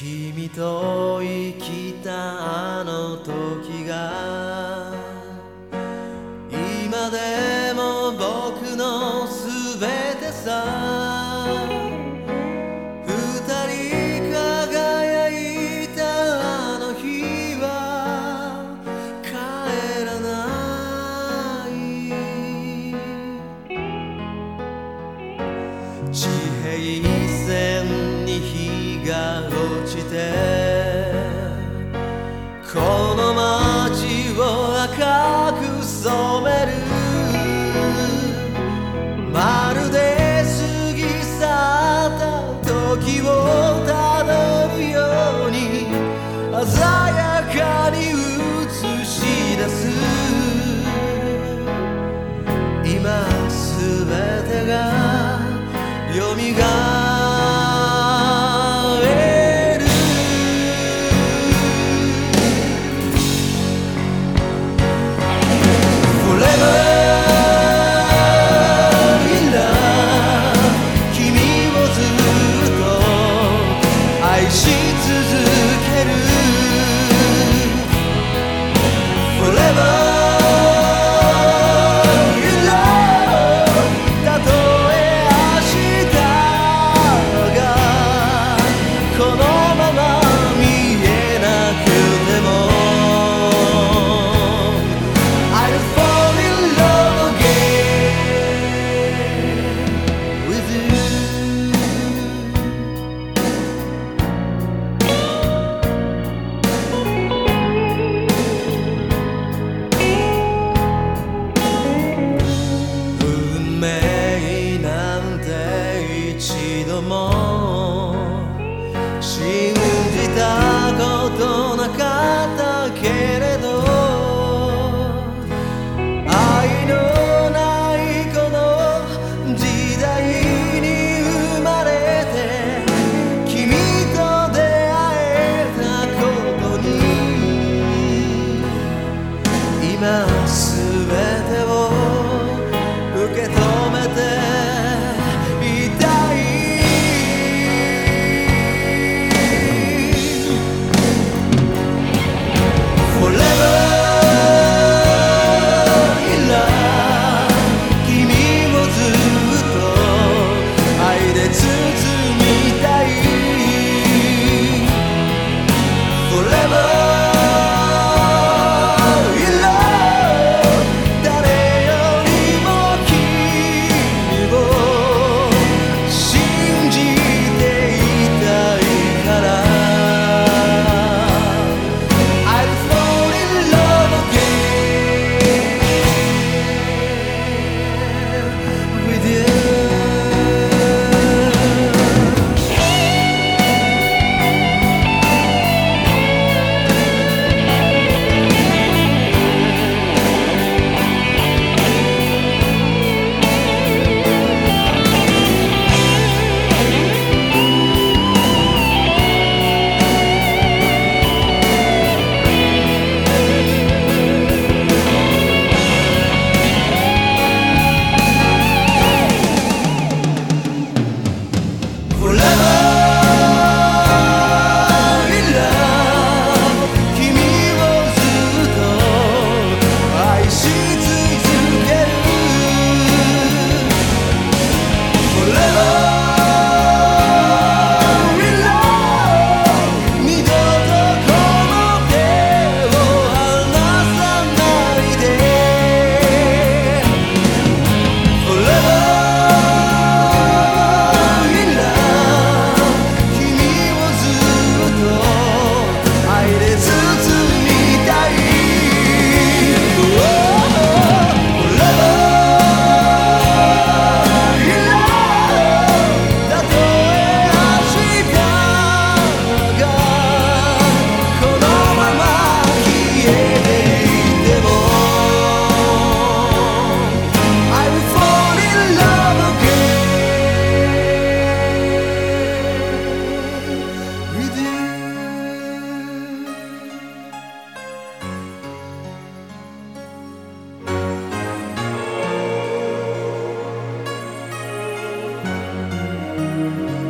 君と生きたあの時が今でも僕の全てさ。二人輝いたあの日は帰らない。地平線が落ちて me debo Amen.